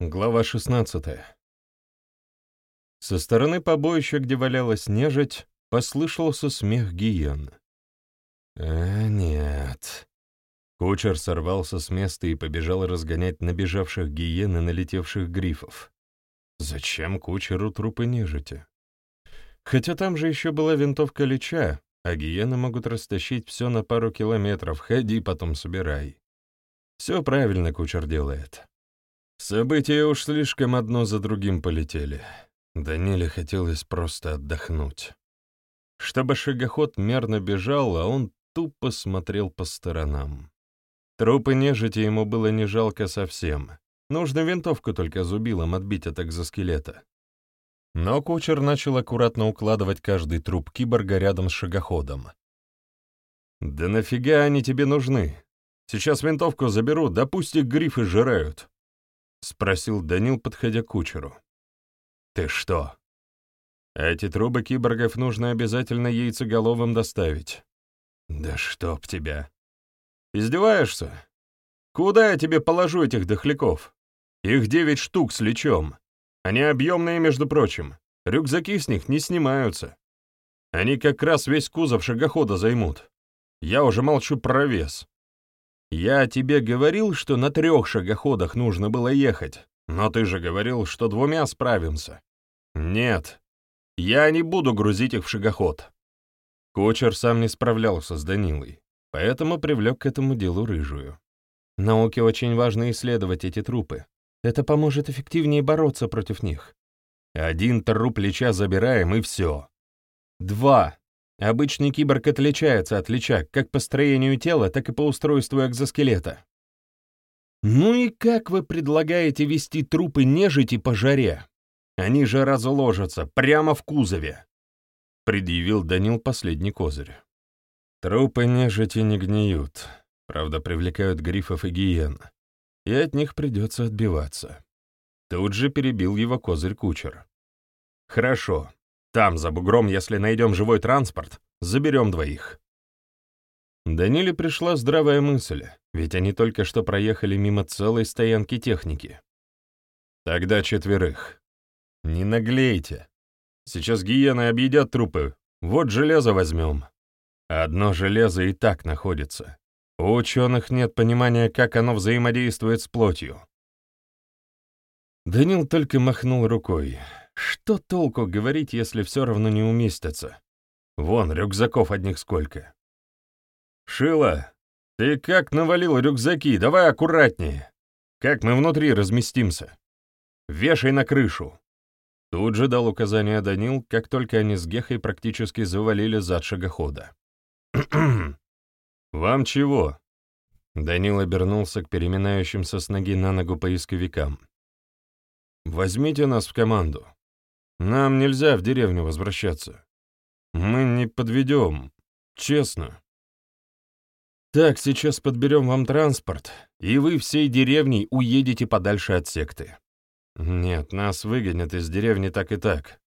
Глава 16 Со стороны побоища, где валялась нежить, послышался смех гиен. «А, нет». Кучер сорвался с места и побежал разгонять набежавших гиен и налетевших грифов. Зачем кучеру трупы нежити? Хотя там же еще была винтовка Лича, а гиены могут растащить все на пару километров, ходи потом собирай. Все правильно кучер делает. События уж слишком одно за другим полетели. Даниле хотелось просто отдохнуть. Чтобы шагоход мерно бежал, а он тупо смотрел по сторонам. Трупы нежити ему было не жалко совсем. Нужно винтовку только зубилом отбить от экзоскелета. Но кучер начал аккуратно укладывать каждый труп киборга рядом с шагоходом. «Да нафига они тебе нужны? Сейчас винтовку заберу, да пусть их грифы жирают. — спросил Данил, подходя к кучеру. «Ты что? Эти трубы киборгов нужно обязательно яйцеголовым доставить». «Да чтоб тебя!» «Издеваешься? Куда я тебе положу этих дохляков? Их девять штук с лечом. Они объемные, между прочим. Рюкзаки с них не снимаются. Они как раз весь кузов шагохода займут. Я уже молчу про вес. «Я тебе говорил, что на трех шагоходах нужно было ехать, но ты же говорил, что двумя справимся». «Нет, я не буду грузить их в шагоход». Кучер сам не справлялся с Данилой, поэтому привлек к этому делу рыжую. Науке очень важно исследовать эти трупы. Это поможет эффективнее бороться против них. Один труп плеча забираем, и все. Два. Обычный киборг отличается от лича как по строению тела, так и по устройству экзоскелета. Ну и как вы предлагаете вести трупы нежити по жаре? Они же разложатся прямо в кузове, — предъявил Данил последний козырь. Трупы нежити не гниют, правда, привлекают грифов и гиен, и от них придется отбиваться. Тут же перебил его козырь кучер. Хорошо, там, за бугром, если найдем живой транспорт, заберем двоих». Даниле пришла здравая мысль, ведь они только что проехали мимо целой стоянки техники. «Тогда четверых. Не наглейте. Сейчас гиены объедят трупы. Вот железо возьмем. Одно железо и так находится. У ученых нет понимания, как оно взаимодействует с плотью». Данил только махнул рукой. Что толку говорить, если все равно не уместится? Вон, рюкзаков одних сколько. Шила, ты как навалил рюкзаки, давай аккуратнее. Как мы внутри разместимся? Вешай на крышу. Тут же дал указание Данил, как только они с Гехой практически завалили зад шагохода. «Вам чего?» Данил обернулся к переминающимся с ноги на ногу поисковикам. «Возьмите нас в команду. Нам нельзя в деревню возвращаться. Мы не подведем, честно. Так, сейчас подберем вам транспорт, и вы всей деревней уедете подальше от секты. Нет, нас выгонят из деревни так и так.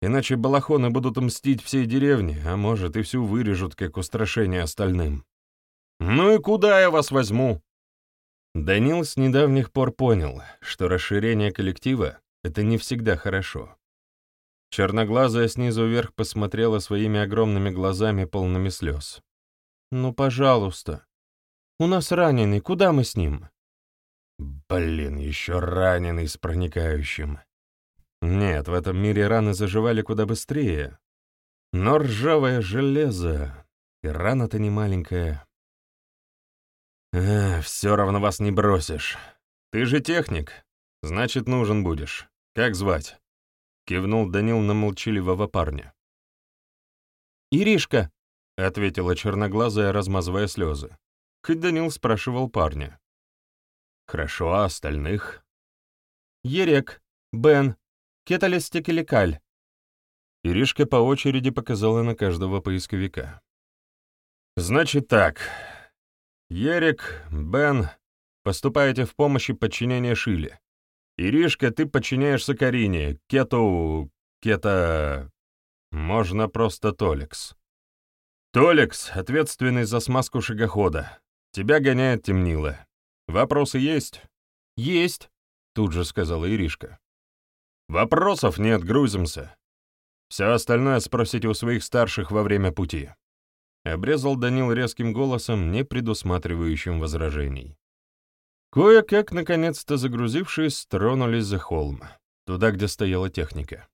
Иначе балахоны будут мстить всей деревне, а может и всю вырежут, как устрашение остальным. Ну и куда я вас возьму? Данил с недавних пор понял, что расширение коллектива — это не всегда хорошо. Черноглазая снизу вверх посмотрела своими огромными глазами, полными слез. «Ну, пожалуйста. У нас раненый, куда мы с ним?» «Блин, еще раненый с проникающим». Нет, в этом мире раны заживали куда быстрее. Но ржавое железо, и рана-то не маленькая. Эх, все равно вас не бросишь. Ты же техник, значит, нужен будешь. Как звать?» — кивнул Данил на молчаливого парня. «Иришка», — ответила черноглазая, размазывая слезы. Хоть Данил спрашивал парня. «Хорошо, а остальных?» «Ерек, Бен, Кеталестекеликаль». Иришка по очереди показала на каждого поисковика. «Значит так. Ерик, Бен, поступаете в помощь и подчинение Шиле. Иришка, ты подчиняешься Карине, Кету... Кета... Можно просто Толекс. Толекс, ответственный за смазку шагохода. Тебя гоняет темнило. Вопросы есть? Есть. тут же сказала Иришка. «Вопросов нет, грузимся. Все остальное спросите у своих старших во время пути». Обрезал Данил резким голосом, не предусматривающим возражений. Кое-как, наконец-то загрузившись, тронулись за холм, туда, где стояла техника.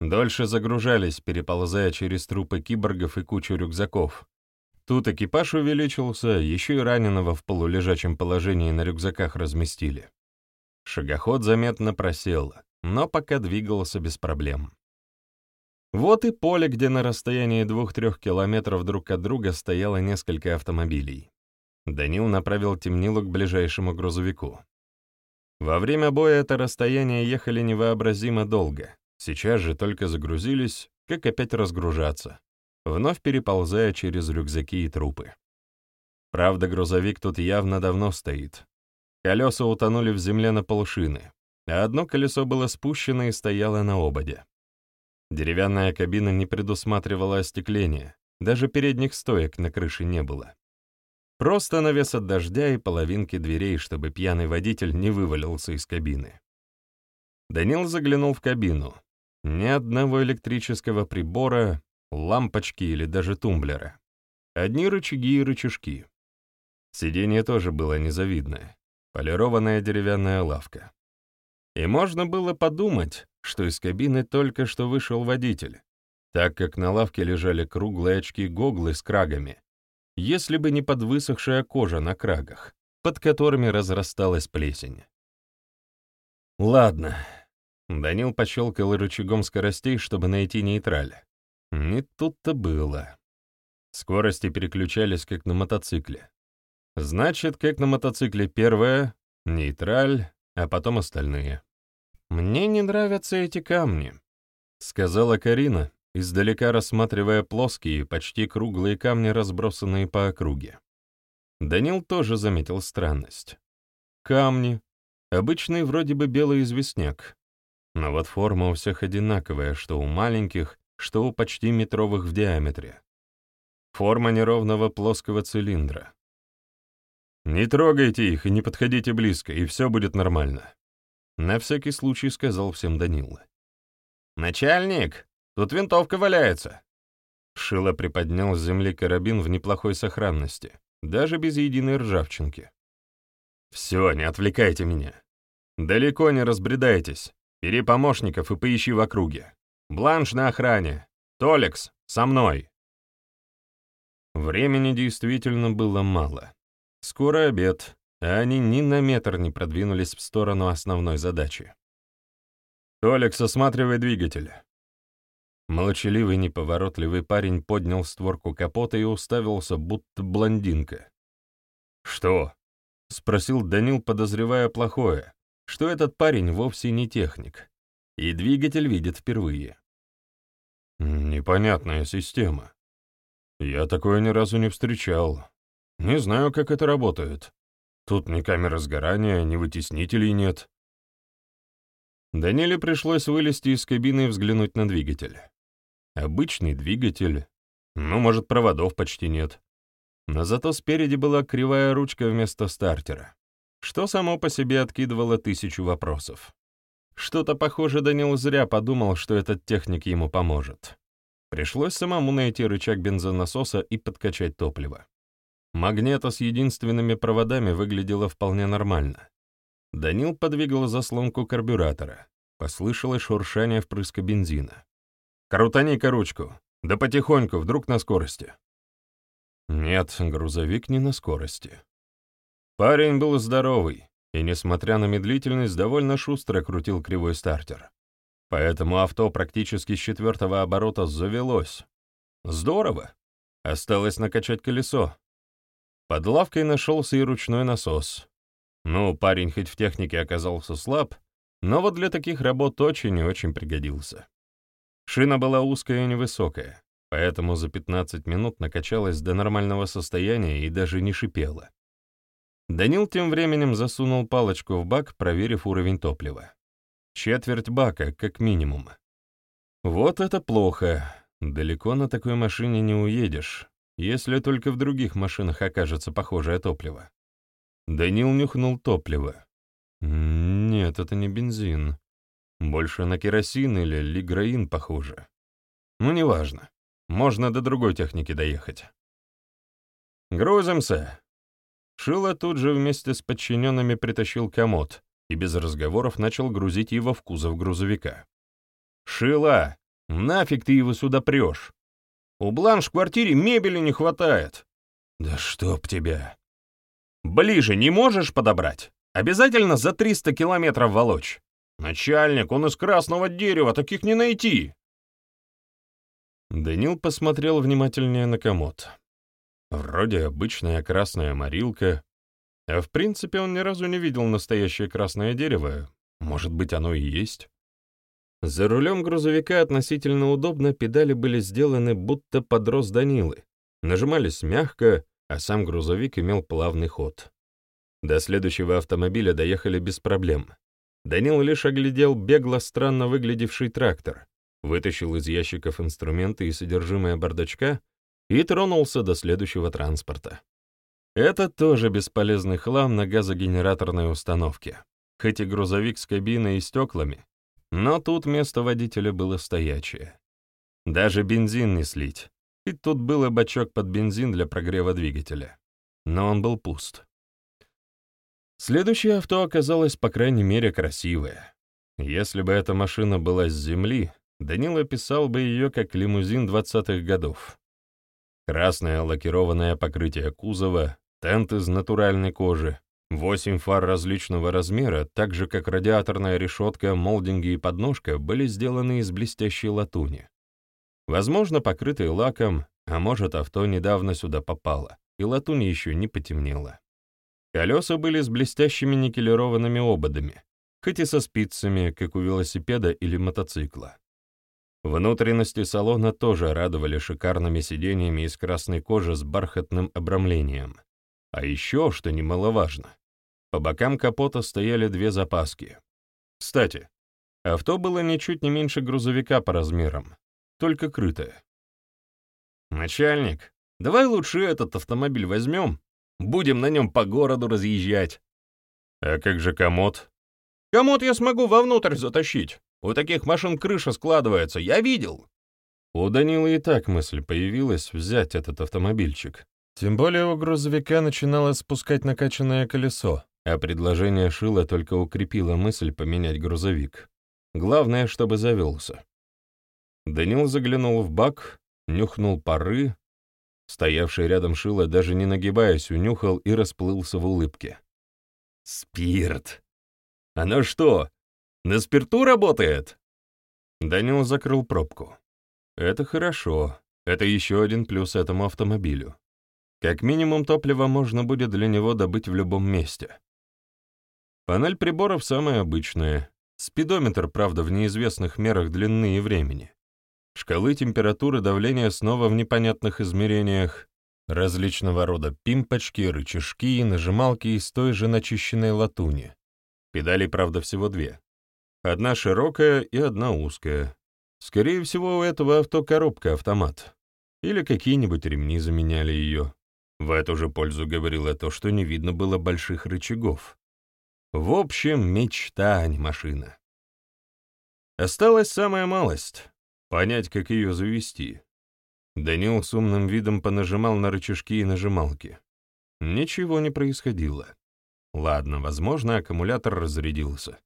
Дольше загружались, переползая через трупы киборгов и кучу рюкзаков. Тут экипаж увеличился, еще и раненого в полулежачем положении на рюкзаках разместили. Шагоход заметно просел, но пока двигался без проблем. Вот и поле, где на расстоянии двух-трех километров друг от друга стояло несколько автомобилей. Данил направил темнилу к ближайшему грузовику. Во время боя это расстояние ехали невообразимо долго. Сейчас же только загрузились, как опять разгружаться, вновь переползая через рюкзаки и трупы. Правда, грузовик тут явно давно стоит. Колеса утонули в земле на полшины, а одно колесо было спущено и стояло на ободе. Деревянная кабина не предусматривала остекления, даже передних стоек на крыше не было. Просто навес от дождя и половинки дверей, чтобы пьяный водитель не вывалился из кабины. Данил заглянул в кабину. Ни одного электрического прибора, лампочки или даже тумблера. Одни рычаги и рычажки. Сиденье тоже было незавидное. Полированная деревянная лавка. И можно было подумать, что из кабины только что вышел водитель, так как на лавке лежали круглые очки-гоглы с крагами, если бы не подвысохшая кожа на крагах, под которыми разрасталась плесень. Ладно. Данил пощелкал рычагом скоростей, чтобы найти нейтраль. Не тут-то было. Скорости переключались, как на мотоцикле. Значит, как на мотоцикле первая — нейтраль, а потом остальные. «Мне не нравятся эти камни», — сказала Карина, издалека рассматривая плоские, почти круглые камни, разбросанные по округе. Данил тоже заметил странность. Камни, обычный вроде бы белый известняк, но вот форма у всех одинаковая, что у маленьких, что у почти метровых в диаметре. Форма неровного плоского цилиндра. «Не трогайте их и не подходите близко, и все будет нормально», — на всякий случай сказал всем Данила. «Начальник, тут винтовка валяется». Шило приподнял с земли карабин в неплохой сохранности, даже без единой ржавчинки. «Все, не отвлекайте меня. Далеко не разбредайтесь. Бери помощников и поищи в округе. Бланш на охране. Толекс, со мной». Времени действительно было мало. Скоро обед, а они ни на метр не продвинулись в сторону основной задачи. «Толекс, осматривай двигатель». Молчаливый, неповоротливый парень поднял створку капота и уставился, будто блондинка. «Что?» — спросил Данил, подозревая плохое, что этот парень вовсе не техник, и двигатель видит впервые. «Непонятная система. Я такое ни разу не встречал. Не знаю, как это работает. Тут ни камеры сгорания, ни вытеснителей нет». Даниле пришлось вылезти из кабины и взглянуть на двигатель. Обычный двигатель, ну, может, проводов почти нет. Но зато спереди была кривая ручка вместо стартера, что само по себе откидывало тысячу вопросов. Что-то похоже Данил зря подумал, что этот техник ему поможет. Пришлось самому найти рычаг бензонасоса и подкачать топливо. Магнета с единственными проводами выглядела вполне нормально. Данил подвигал заслонку карбюратора. Послышалось шуршание впрыска бензина. «Крутани-ка ручку. Да потихоньку, вдруг на скорости». Нет, грузовик не на скорости. Парень был здоровый, и, несмотря на медлительность, довольно шустро крутил кривой стартер. Поэтому авто практически с четвертого оборота завелось. Здорово. Осталось накачать колесо. Под лавкой нашелся и ручной насос. Ну, парень хоть в технике оказался слаб, но вот для таких работ очень и очень пригодился. Шина была узкая и невысокая, поэтому за 15 минут накачалась до нормального состояния и даже не шипела. Данил тем временем засунул палочку в бак, проверив уровень топлива. Четверть бака, как минимум. Вот это плохо. Далеко на такой машине не уедешь, если только в других машинах окажется похожее топливо. Данил нюхнул топливо. Нет, это не бензин. Больше на керосин или лиграин похоже. Ну, неважно. Можно до другой техники доехать. Грузимся. Шило тут же вместе с подчиненными притащил комод и без разговоров начал грузить его в кузов грузовика. «Шила, нафиг ты его сюда прешь? У Бланш в квартире мебели не хватает». «Да чтоб тебя!» «Ближе не можешь подобрать? Обязательно за 300 километров волочь. Начальник, он из красного дерева, таких не найти!» Данил посмотрел внимательнее на комод. Вроде обычная красная морилка, а в принципе он ни разу не видел настоящее красное дерево. Может быть, оно и есть. За рулем грузовика относительно удобно, педали были сделаны будто под рост Данилы. Нажимались мягко, а сам грузовик имел плавный ход. До следующего автомобиля доехали без проблем. Данил лишь оглядел бегло странно выглядевший трактор, вытащил из ящиков инструменты и содержимое бардачка и тронулся до следующего транспорта. Это тоже бесполезный хлам на газогенераторной установке. Хоть и грузовик с кабиной и стеклами, но тут место водителя было стоячее. Даже бензин не слить, ведь тут был и бачок под бензин для прогрева двигателя. Но он был пуст. Следующее авто оказалось, по крайней мере, красивое. Если бы эта машина была с земли, Данил описал бы ее как лимузин 20-х годов. Красное лакированное покрытие кузова, тент из натуральной кожи, восемь фар различного размера, так же как радиаторная решетка, молдинги и подножка, были сделаны из блестящей латуни. Возможно, покрытые лаком, а может, авто недавно сюда попало, и латунь еще не потемнела. Колеса были с блестящими никелированными ободами, хоть и со спицами, как у велосипеда или мотоцикла. Внутренности салона тоже радовали шикарными сиденьями из красной кожи с бархатным обрамлением. А еще, что немаловажно, по бокам капота стояли две запаски. Кстати, авто было ничуть не меньше грузовика по размерам, только крытое. «Начальник, давай лучше этот автомобиль возьмем, будем на нем по городу разъезжать». «А как же комод?» «Комод я смогу вовнутрь затащить. У таких машин крыша складывается, я видел». У Данила и так мысль появилась взять этот автомобильчик. Тем более у грузовика начинало спускать накачанное колесо, а предложение Шила только укрепило мысль поменять грузовик. Главное, чтобы завелся. Данил заглянул в бак, нюхнул пары. Стоявший рядом Шила, даже не нагибаясь, унюхал и расплылся в улыбке. «Спирт! Оно что, на спирту работает?» Данил закрыл пробку. «Это хорошо. Это еще один плюс этому автомобилю. Как минимум топлива можно будет для него добыть в любом месте. Панель приборов самая обычная. Спидометр, правда, в неизвестных мерах длины и времени. Шкалы температуры давления снова в непонятных измерениях. Различного рода пимпочки, рычажки и нажималки из той же начищенной латуни. Педалей, правда, всего две. Одна широкая и одна узкая. Скорее всего, у этого авто коробка-автомат. Или какие-нибудь ремни заменяли ее. В эту же пользу говорило то, что не видно было больших рычагов. В общем, мечта, а не машина. Осталась самая малость — понять, как ее завести. Данил с умным видом понажимал на рычажки и нажималки. Ничего не происходило. Ладно, возможно, аккумулятор разрядился.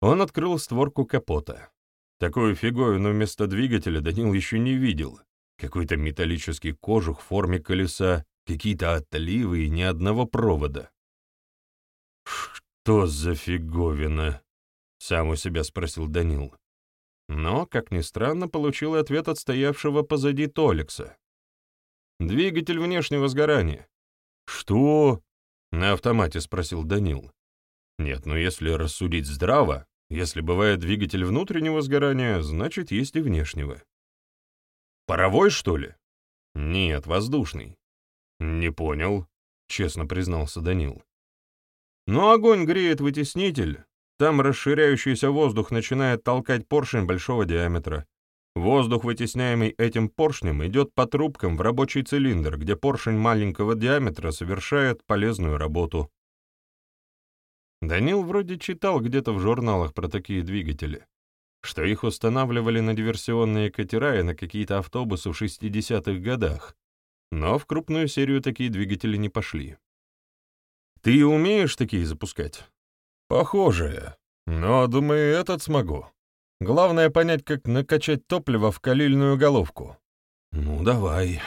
Он открыл створку капота. Такую фиговину вместо двигателя Данил еще не видел. Какой-то металлический кожух в форме колеса, какие-то отливы и ни одного провода. «Что за фиговина?» — сам у себя спросил Данил. Но, как ни странно, получил ответ от стоявшего позади Толикса. «Двигатель внешнего сгорания». «Что?» — на автомате спросил Данил. «Нет, ну если рассудить здраво, если бывает двигатель внутреннего сгорания, значит, есть и внешнего. Паровой, что ли? Нет, воздушный. Не понял, честно признался Данил. Но огонь греет вытеснитель, там расширяющийся воздух начинает толкать поршень большого диаметра. Воздух, вытесняемый этим поршнем, идет по трубкам в рабочий цилиндр, где поршень маленького диаметра совершает полезную работу. Данил вроде читал где-то в журналах про такие двигатели, что их устанавливали на диверсионные катера и на какие-то автобусы в 60-х годах, но в крупную серию такие двигатели не пошли. «Ты умеешь такие запускать?» «Похожие. Но, думаю, этот смогу. Главное понять, как накачать топливо в калильную головку». «Ну, давай».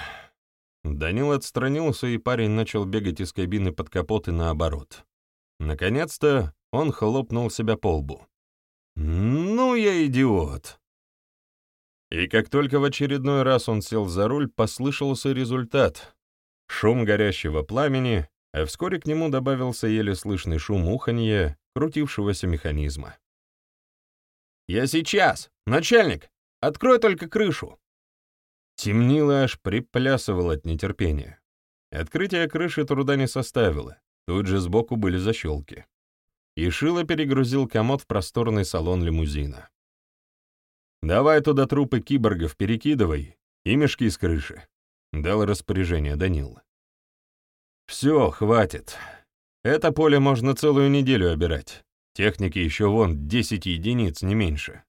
Данил отстранился, и парень начал бегать из кабины под капот и наоборот. Наконец-то он хлопнул себя по лбу. «Ну я идиот!» И как только в очередной раз он сел за руль, послышался результат. Шум горящего пламени, а вскоре к нему добавился еле слышный шум уханья крутившегося механизма. «Я сейчас! Начальник! Открой только крышу!» Темнило аж приплясывал от нетерпения. Открытие крыши труда не составило, тут же сбоку были защелки. И Шило перегрузил комод в просторный салон лимузина. «Давай туда трупы киборгов перекидывай и мешки с крыши», — дал распоряжение Данил. «Все, хватит. Это поле можно целую неделю обирать. Техники еще вон 10 единиц, не меньше.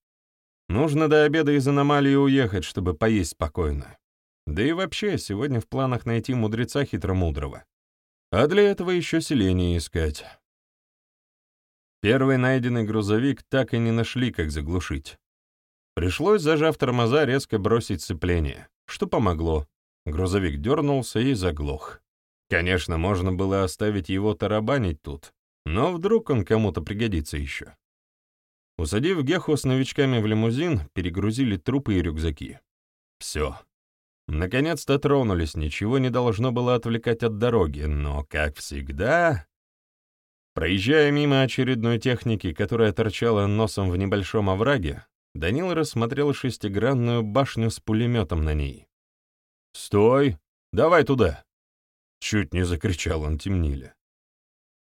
Нужно до обеда из аномалии уехать, чтобы поесть спокойно. Да и вообще, сегодня в планах найти мудреца хитромудрого. А для этого еще селение искать. Первый найденный грузовик так и не нашли, как заглушить. Пришлось, зажав тормоза, резко бросить сцепление, что помогло. Грузовик дернулся и заглох. Конечно, можно было оставить его тарабанить тут, но вдруг он кому-то пригодится еще. Усадив Геху с новичками в лимузин, перегрузили трупы и рюкзаки. Все. Наконец-то тронулись, ничего не должно было отвлекать от дороги, но, как всегда... Проезжая мимо очередной техники, которая торчала носом в небольшом овраге, Данил рассмотрел шестигранную башню с пулеметом на ней. «Стой! Давай туда!» Чуть не закричал он темниле.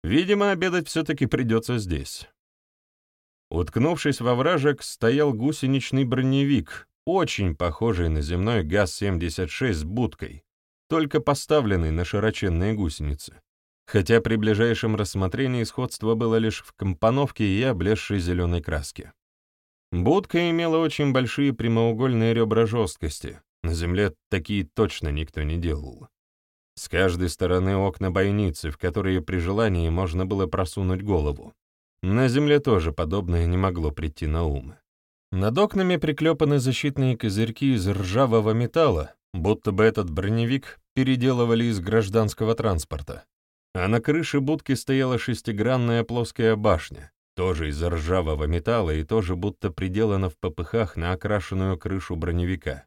Видимо, обедать все-таки придется здесь. Уткнувшись во вражек, стоял гусеничный броневик, очень похожий на земной ГАЗ-76 с будкой, только поставленный на широченные гусеницы. Хотя при ближайшем рассмотрении сходство было лишь в компоновке и облезшей зеленой краске. Будка имела очень большие прямоугольные ребра жесткости, на земле такие точно никто не делал. С каждой стороны окна бойницы, в которые при желании можно было просунуть голову. На земле тоже подобное не могло прийти на ум. Над окнами приклепаны защитные козырьки из ржавого металла, будто бы этот броневик переделывали из гражданского транспорта. А на крыше будки стояла шестигранная плоская башня, тоже из ржавого металла и тоже будто приделана в попыхах на окрашенную крышу броневика.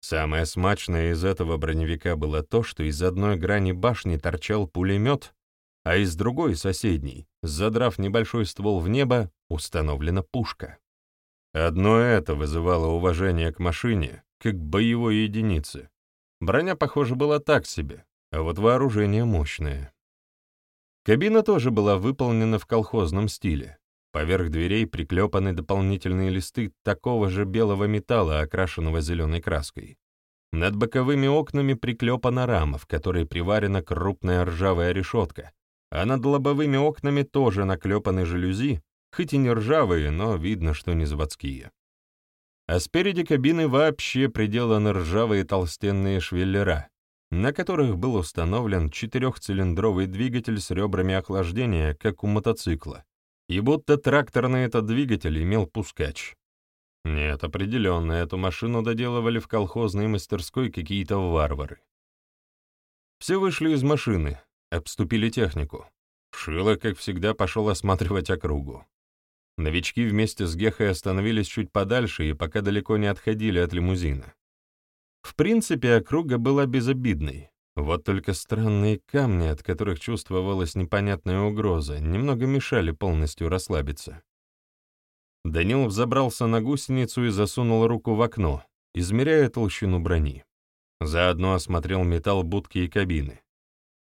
Самое смачное из этого броневика было то, что из одной грани башни торчал пулемет, а из другой, соседней, задрав небольшой ствол в небо, установлена пушка. Одно это вызывало уважение к машине, как боевой единице. Броня, похоже, была так себе, а вот вооружение мощное. Кабина тоже была выполнена в колхозном стиле. Поверх дверей приклепаны дополнительные листы такого же белого металла, окрашенного зеленой краской. Над боковыми окнами приклепана рама, в которой приварена крупная ржавая решетка, а над лобовыми окнами тоже наклепаны жалюзи, хоть и не ржавые, но видно, что не заводские. А спереди кабины вообще приделаны ржавые толстенные швеллера, на которых был установлен четырехцилиндровый двигатель с ребрами охлаждения, как у мотоцикла, и будто тракторный этот двигатель имел пускач. Нет, определенно, эту машину доделывали в колхозной мастерской какие-то варвары. Все вышли из машины, Обступили технику. Шило, как всегда, пошел осматривать округу. Новички вместе с Гехой остановились чуть подальше и пока далеко не отходили от лимузина. В принципе, округа была безобидной. Вот только странные камни, от которых чувствовалась непонятная угроза, немного мешали полностью расслабиться. Данил взобрался на гусеницу и засунул руку в окно, измеряя толщину брони. Заодно осмотрел металл будки и кабины.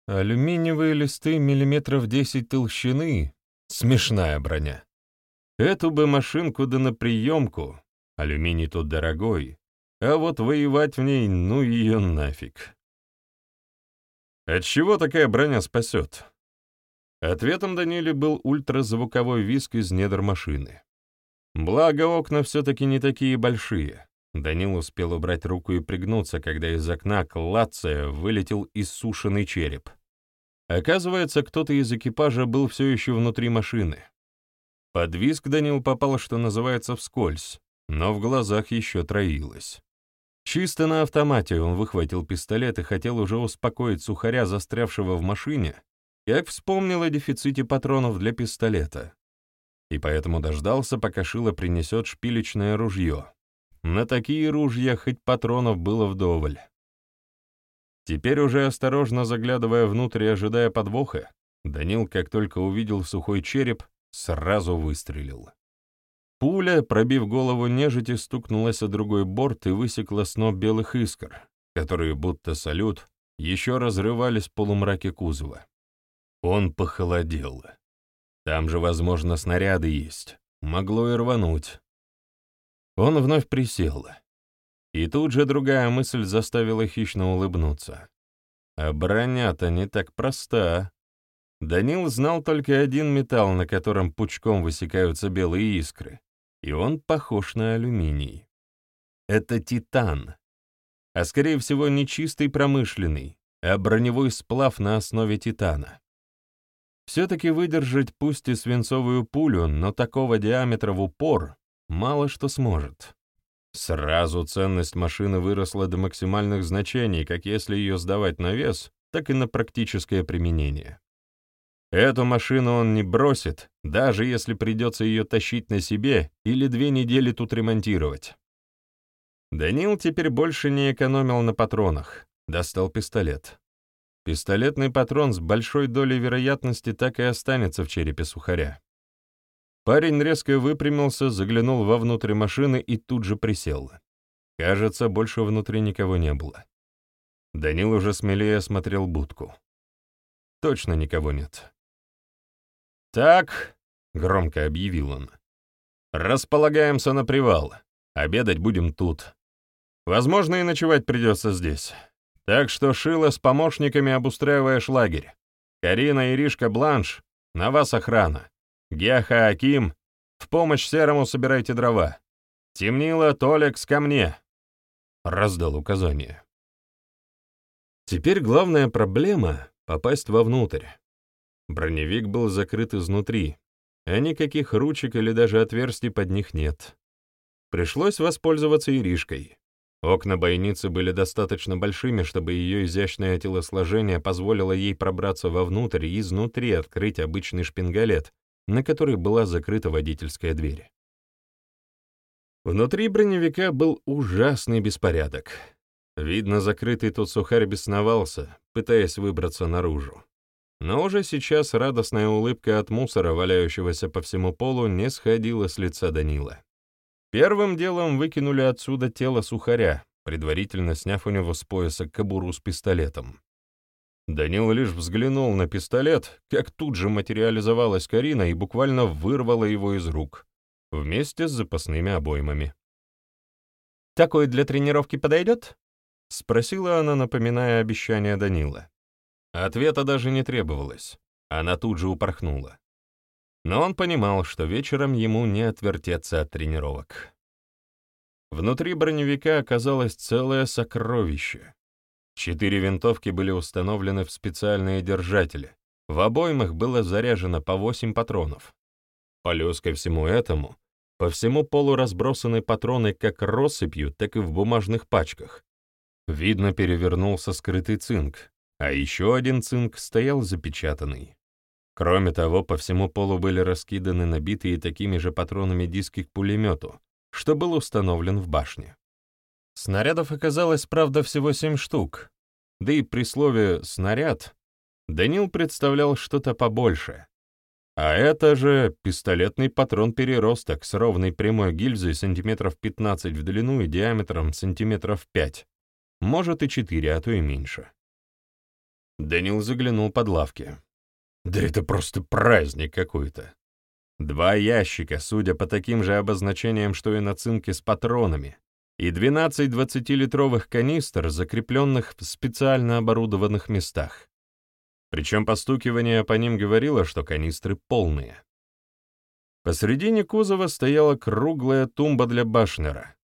Алюминиевые листы миллиметров десять толщины — смешная броня. Эту бы машинку да на приемку, алюминий тут дорогой, а вот воевать в ней, ну ее нафиг. От чего такая броня спасет? Ответом Даниле был ультразвуковой виск из недр машины. Благо, окна все-таки не такие большие. Данил успел убрать руку и пригнуться, когда из окна клацая вылетел иссушенный череп. Оказывается, кто-то из экипажа был все еще внутри машины. Под виск Данил попал, что называется, вскользь, но в глазах еще троилось. Чисто на автомате он выхватил пистолет и хотел уже успокоить сухаря, застрявшего в машине, как вспомнил о дефиците патронов для пистолета. И поэтому дождался, пока Шила принесет шпилечное ружье. На такие ружья хоть патронов было вдоволь. Теперь уже осторожно заглядывая внутрь и ожидая подвоха, Данил, как только увидел сухой череп, сразу выстрелил. Пуля, пробив голову нежити, стукнулась о другой борт и высекла сноп белых искр, которые, будто салют, еще разрывались в полумраке кузова. Он похолодел. Там же, возможно, снаряды есть. Могло и рвануть. Он вновь присел. И тут же другая мысль заставила хищно улыбнуться. А броня-то не так проста. Данил знал только один металл, на котором пучком высекаются белые искры, и он похож на алюминий. Это титан. А скорее всего не чистый промышленный, а броневой сплав на основе титана. Все-таки выдержать пусть и свинцовую пулю, но такого диаметра в упор мало что сможет. Сразу ценность машины выросла до максимальных значений, как если ее сдавать на вес, так и на практическое применение. Эту машину он не бросит, даже если придется ее тащить на себе или две недели тут ремонтировать. Данил теперь больше не экономил на патронах, достал пистолет. Пистолетный патрон с большой долей вероятности так и останется в черепе сухаря. Парень резко выпрямился, заглянул вовнутрь машины и тут же присел. Кажется, больше внутри никого не было. Данил уже смелее осмотрел будку. Точно никого нет. «Так», — громко объявил он, — «располагаемся на привал. Обедать будем тут. Возможно, и ночевать придется здесь. Так что Шила с помощниками обустраиваешь лагерь. Карина и Ришка Бланш, на вас охрана. Геха Аким, в помощь Серому собирайте дрова. Темнило, Толекс, ко мне!» Раздал указание. Теперь главная проблема — попасть вовнутрь. Броневик был закрыт изнутри, а никаких ручек или даже отверстий под них нет. Пришлось воспользоваться Иришкой. Окна бойницы были достаточно большими, чтобы ее изящное телосложение позволило ей пробраться вовнутрь и изнутри открыть обычный шпингалет, на которой была закрыта водительская дверь. Внутри броневика был ужасный беспорядок. Видно, закрытый тут сухарь бесновался, пытаясь выбраться наружу. Но уже сейчас радостная улыбка от мусора, валяющегося по всему полу, не сходила с лица Данила. Первым делом выкинули отсюда тело сухаря, предварительно сняв у него с пояса кобуру с пистолетом. Данил лишь взглянул на пистолет, как тут же материализовалась Карина и буквально вырвала его из рук, вместе с запасными обоймами. «Такой для тренировки подойдет?» — спросила она, напоминая обещание Данила. Ответа даже не требовалось, она тут же упорхнула. Но он понимал, что вечером ему не отвертеться от тренировок. Внутри броневика оказалось целое сокровище. Четыре винтовки были установлены в специальные держатели. В обоймах было заряжено по восемь патронов. Плюс ко всему этому, по всему полу разбросаны патроны как россыпью, так и в бумажных пачках. Видно, перевернулся скрытый цинк, а еще один цинк стоял запечатанный. Кроме того, по всему полу были раскиданы набитые такими же патронами диски к пулемету, что был установлен в башне. Снарядов оказалось, правда, всего семь штук, да и при слове «снаряд» Данил представлял что-то побольше. А это же пистолетный патрон-переросток с ровной прямой гильзой сантиметров 15 в длину и диаметром сантиметров 5, может и 4, а то и меньше. Данил заглянул под лавки. Да это просто праздник какой-то. Два ящика, судя по таким же обозначениям, что и на цинке с патронами, и 12 20-литровых канистр, закрепленных в специально оборудованных местах. Причем постукивание по ним говорило, что канистры полные. Посредине кузова стояла круглая тумба для башнера.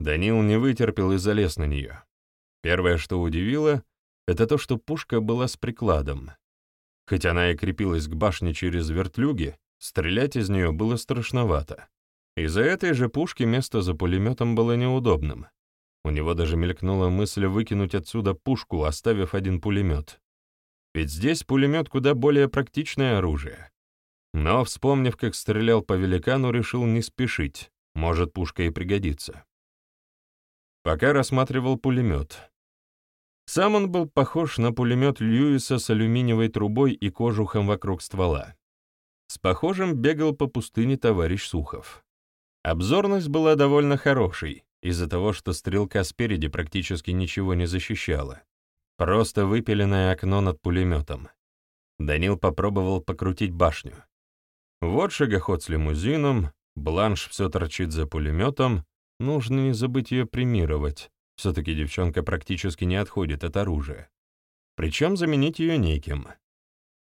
Данил не вытерпел и залез на нее. Первое, что удивило, это то, что пушка была с прикладом. Хоть она и крепилась к башне через вертлюги, стрелять из нее было страшновато. Из-за этой же пушки место за пулеметом было неудобным. У него даже мелькнула мысль выкинуть отсюда пушку, оставив один пулемет. Ведь здесь пулемет куда более практичное оружие. Но, вспомнив, как стрелял по великану, решил не спешить, может, пушка и пригодится. Пока рассматривал пулемет, сам он был похож на пулемет Льюиса с алюминиевой трубой и кожухом вокруг ствола. С похожим бегал по пустыне товарищ Сухов. Обзорность была довольно хорошей, из-за того, что стрелка спереди практически ничего не защищала. Просто выпиленное окно над пулеметом. Данил попробовал покрутить башню. Вот шагоход с лимузином, бланш все торчит за пулеметом, нужно не забыть ее премировать. Все-таки девчонка практически не отходит от оружия. Причем заменить ее неким.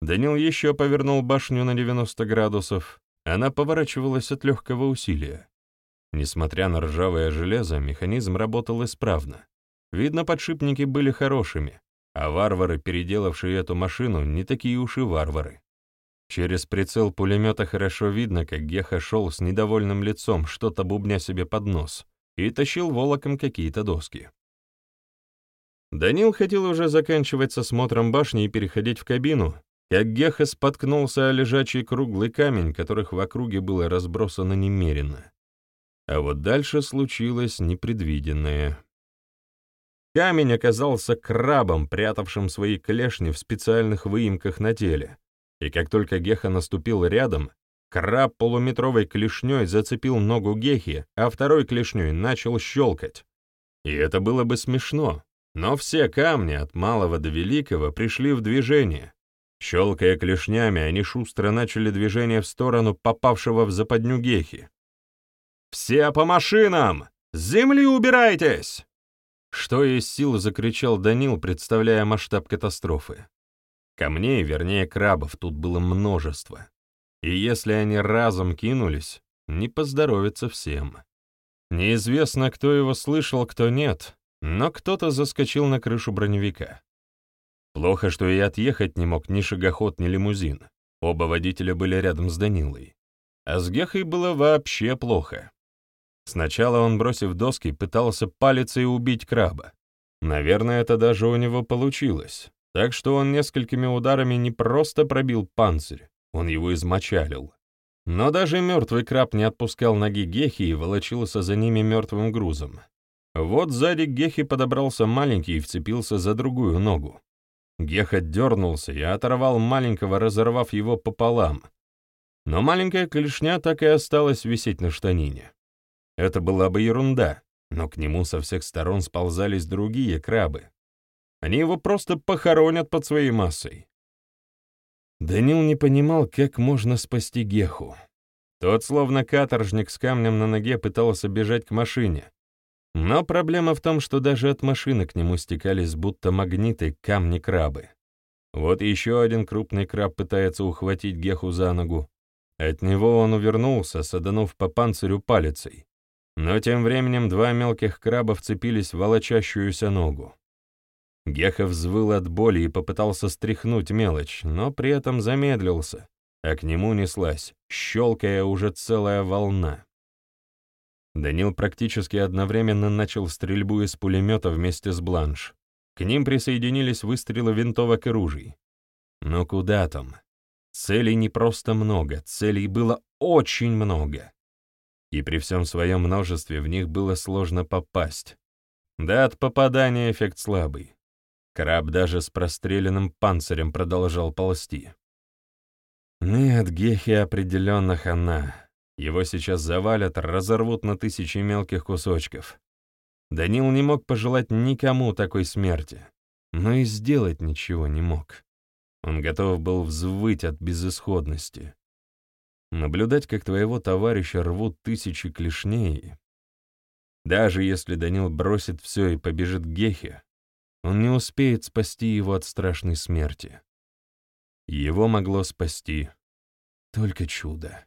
Данил еще повернул башню на 90 градусов. Она поворачивалась от легкого усилия. Несмотря на ржавое железо, механизм работал исправно. Видно, подшипники были хорошими, а варвары, переделавшие эту машину, не такие уж и варвары. Через прицел пулемета хорошо видно, как Геха шел с недовольным лицом, что-то бубня себе под нос и тащил волоком какие-то доски. Данил хотел уже заканчивать со смотром башни и переходить в кабину, как Геха споткнулся о лежачий круглый камень, которых в округе было разбросано немерено. А вот дальше случилось непредвиденное. Камень оказался крабом, прятавшим свои клешни в специальных выемках на теле, и как только Геха наступил рядом, Краб полуметровой клешней зацепил ногу Гехи, а второй клешней начал щелкать. И это было бы смешно, но все камни от малого до великого пришли в движение. Щелкая клешнями, они шустро начали движение в сторону попавшего в западню Гехи. «Все по машинам! С земли убирайтесь!» Что из сил закричал Данил, представляя масштаб катастрофы. Камней, вернее крабов, тут было множество. И если они разом кинулись, не поздоровится всем. Неизвестно, кто его слышал, кто нет, но кто-то заскочил на крышу броневика. Плохо, что и отъехать не мог ни шагоход, ни лимузин. Оба водителя были рядом с Данилой. А с Гехой было вообще плохо. Сначала он, бросив доски, пытался палицей убить краба. Наверное, это даже у него получилось. Так что он несколькими ударами не просто пробил панцирь, он его измочалил. Но даже мертвый краб не отпускал ноги Гехи и волочился за ними мертвым грузом. Вот сзади Гехи подобрался маленький и вцепился за другую ногу. Геха дернулся и оторвал маленького, разорвав его пополам. Но маленькая клешня так и осталась висеть на штанине. Это была бы ерунда, но к нему со всех сторон сползались другие крабы. Они его просто похоронят под своей массой. Данил не понимал, как можно спасти Геху. Тот, словно каторжник с камнем на ноге, пытался бежать к машине. Но проблема в том, что даже от машины к нему стекались будто магниты камни-крабы. Вот еще один крупный краб пытается ухватить Геху за ногу. От него он увернулся, саданув по панцирю палицей. Но тем временем два мелких краба вцепились в волочащуюся ногу. Геха взвыл от боли и попытался стряхнуть мелочь, но при этом замедлился, а к нему неслась, щелкая уже целая волна. Данил практически одновременно начал стрельбу из пулемета вместе с Бланш. К ним присоединились выстрелы винтовок и ружей. Но куда там? Целей не просто много, целей было очень много. И при всем своем множестве в них было сложно попасть. Да от попадания эффект слабый. Краб даже с простреленным панцирем продолжал ползти. Нет, Гехи определенно хана. Его сейчас завалят, разорвут на тысячи мелких кусочков. Данил не мог пожелать никому такой смерти, но и сделать ничего не мог. Он готов был взвыть от безысходности. Наблюдать, как твоего товарища рвут тысячи клешней. Даже если Данил бросит все и побежит к Гехе, он не успеет спасти его от страшной смерти. Его могло спасти только чудо.